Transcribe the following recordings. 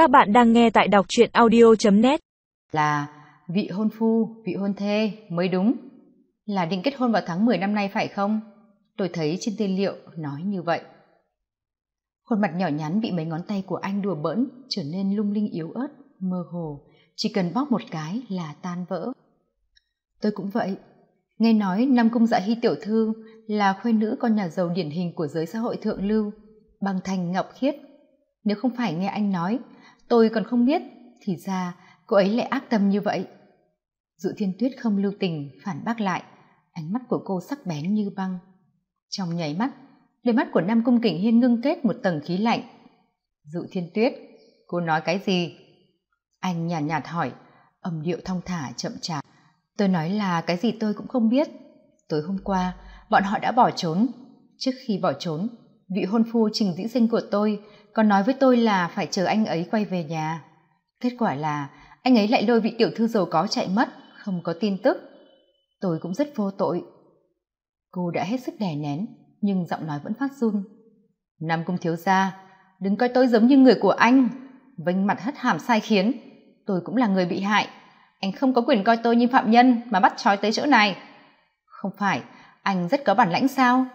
Các bạn đang nghe tại đọc truyện audio.net Là vị hôn phu, vị hôn thê mới đúng. Là định kết hôn vào tháng 10 năm nay phải không? Tôi thấy trên tư liệu nói như vậy. Khuôn mặt nhỏ nhắn bị mấy ngón tay của anh đùa bỡn trở nên lung linh yếu ớt, mơ hồ. Chỉ cần bóp một cái là tan vỡ. Tôi cũng vậy. Nghe nói Nam Cung Dạ Hy tiểu thư là khuê nữ con nhà giàu điển hình của giới xã hội thượng lưu, bằng thành ngọc khiết. Nếu không phải nghe anh nói, tôi còn không biết, thì ra cô ấy lại ác tâm như vậy. Dụ thiên tuyết không lưu tình, phản bác lại, ánh mắt của cô sắc bén như băng. Trong nháy mắt, đôi mắt của Nam Cung Kình Hiên ngưng kết một tầng khí lạnh. Dụ thiên tuyết, cô nói cái gì? Anh nhàn nhạt, nhạt hỏi, âm điệu thong thả chậm chạp. Tôi nói là cái gì tôi cũng không biết. Tối hôm qua, bọn họ đã bỏ trốn. Trước khi bỏ trốn, vị hôn phu trình dĩ sinh của tôi còn nói với tôi là phải chờ anh ấy quay về nhà. Kết quả là anh ấy lại lôi vị tiểu thư giàu có chạy mất, không có tin tức. Tôi cũng rất vô tội. Cô đã hết sức đè nén, nhưng giọng nói vẫn phát run. Nam cung thiếu gia, đừng coi tôi giống như người của anh. Vênh mặt hất hàm sai khiến. Tôi cũng là người bị hại. Anh không có quyền coi tôi như phạm nhân mà bắt trói tới chỗ này. Không phải, anh rất có bản lãnh sao?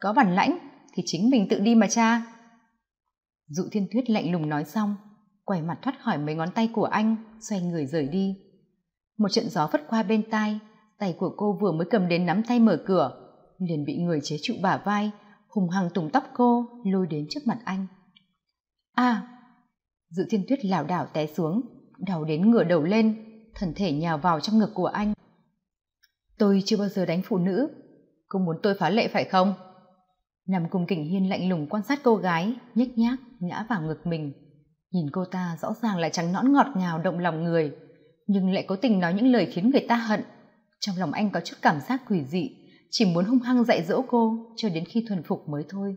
Có bản lãnh thì chính mình tự đi mà cha. Dụ thiên tuyết lạnh lùng nói xong, quay mặt thoát khỏi mấy ngón tay của anh, xoay người rời đi. Một trận gió phất qua bên tai, tay của cô vừa mới cầm đến nắm tay mở cửa, liền bị người chế trụ bả vai, hùng hằng tùng tóc cô, lôi đến trước mặt anh. À! Dự thiên tuyết lảo đảo té xuống, đau đến ngửa đầu lên, thân thể nhào vào trong ngực của anh. Tôi chưa bao giờ đánh phụ nữ, cô muốn tôi phá lệ phải không? Nằm cùng kình hiên lạnh lùng quan sát cô gái, nhếch nhác, ngã vào ngực mình. Nhìn cô ta rõ ràng là trắng nõn ngọt ngào, động lòng người. Nhưng lại cố tình nói những lời khiến người ta hận. Trong lòng anh có chút cảm giác quỷ dị, chỉ muốn hung hăng dạy dỗ cô cho đến khi thuần phục mới thôi.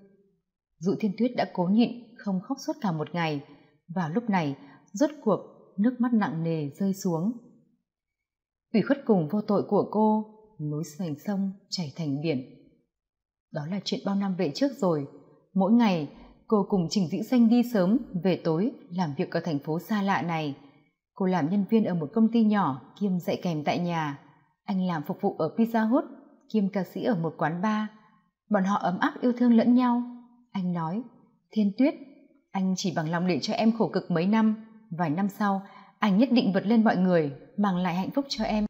Dụ thiên tuyết đã cố nhịn, không khóc suốt cả một ngày. Vào lúc này, rốt cuộc, nước mắt nặng nề rơi xuống. Ủy khuất cùng vô tội của cô, núi thành sông chảy thành biển đó là chuyện bao năm về trước rồi. Mỗi ngày, cô cùng trình dĩ xanh đi sớm, về tối, làm việc ở thành phố xa lạ này. Cô làm nhân viên ở một công ty nhỏ, kiêm dạy kèm tại nhà. Anh làm phục vụ ở pizza hut, kiêm ca sĩ ở một quán bar. Bọn họ ấm áp yêu thương lẫn nhau. Anh nói, thiên tuyết, anh chỉ bằng lòng để cho em khổ cực mấy năm. Vài năm sau, anh nhất định vượt lên mọi người, mang lại hạnh phúc cho em.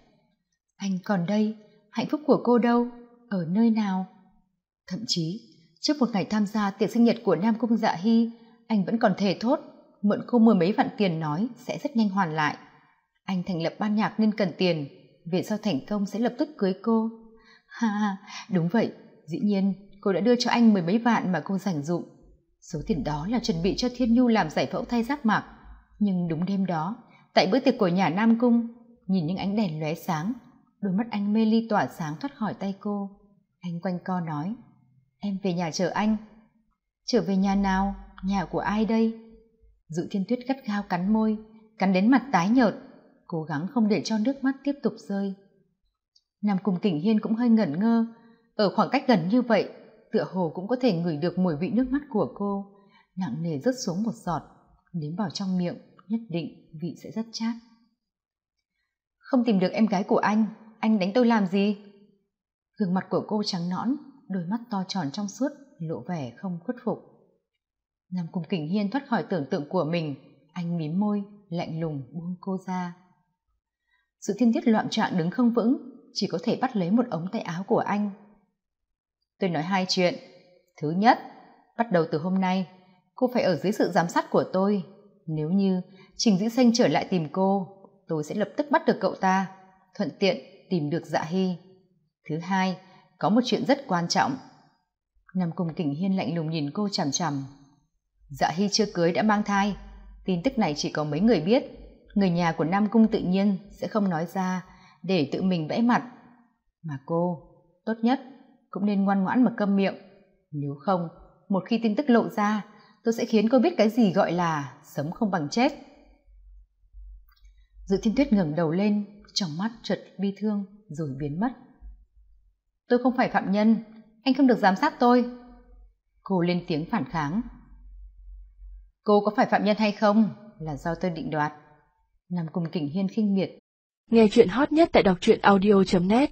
Anh còn đây, hạnh phúc của cô đâu? Ở nơi nào? Thậm chí, trước một ngày tham gia tiệc sinh nhật của nam cung dạ hy, anh vẫn còn thề thốt, mượn cô mười mấy vạn tiền nói sẽ rất nhanh hoàn lại. Anh thành lập ban nhạc nên cần tiền về sau thành công sẽ lập tức cưới cô. Ha ha, đúng vậy, dĩ nhiên, cô đã đưa cho anh mười mấy vạn mà cô dành dụng. Số tiền đó là chuẩn bị cho thiên nhu làm giải phẫu thay giác mạc. Nhưng đúng đêm đó, tại bữa tiệc của nhà nam cung, nhìn những ánh đèn lóe sáng, đôi mắt anh mê ly tỏa sáng thoát khỏi tay cô. Anh quanh co nói em về nhà chờ anh. Trở về nhà nào? Nhà của ai đây? Dự thiên tuyết gắt gao cắn môi, cắn đến mặt tái nhợt, cố gắng không để cho nước mắt tiếp tục rơi. Nằm cùng kình hiên cũng hơi ngẩn ngơ. Ở khoảng cách gần như vậy, tựa hồ cũng có thể ngửi được mùi vị nước mắt của cô. Nặng nề rớt xuống một giọt, nếm vào trong miệng, nhất định vị sẽ rất chát. Không tìm được em gái của anh anh đánh tôi làm gì? Gương mặt của cô trắng nõn đôi mắt to tròn trong suốt, lộ vẻ không khuất phục. Nam cung kình hiên thoát khỏi tưởng tượng của mình, anh mím môi, lạnh lùng buông cô ra. Sự thiên thiết loạn trạng đứng không vững, chỉ có thể bắt lấy một ống tay áo của anh. Tôi nói hai chuyện. Thứ nhất, bắt đầu từ hôm nay, cô phải ở dưới sự giám sát của tôi. Nếu như trình dĩ xanh trở lại tìm cô, tôi sẽ lập tức bắt được cậu ta, thuận tiện tìm được dạ hy. Thứ hai có một chuyện rất quan trọng. Nằm cùng kình hiên lạnh lùng nhìn cô chằm chằm. Dạ hy chưa cưới đã mang thai. Tin tức này chỉ có mấy người biết. Người nhà của nam cung tự nhiên sẽ không nói ra để tự mình vẽ mặt. Mà cô, tốt nhất cũng nên ngoan ngoãn mà câm miệng. Nếu không, một khi tin tức lộ ra, tôi sẽ khiến cô biết cái gì gọi là sống không bằng chết. Dự thiên tuyết ngẩng đầu lên, trong mắt chợt bi thương rồi biến mất tôi không phải phạm nhân. Anh không được giám sát tôi. Cô lên tiếng phản kháng. Cô có phải phạm nhân hay không là do tôi định đoạt. Nằm cùng kỉnh hiên khinh miệt. Nghe chuyện hot nhất tại đọc truyện audio net.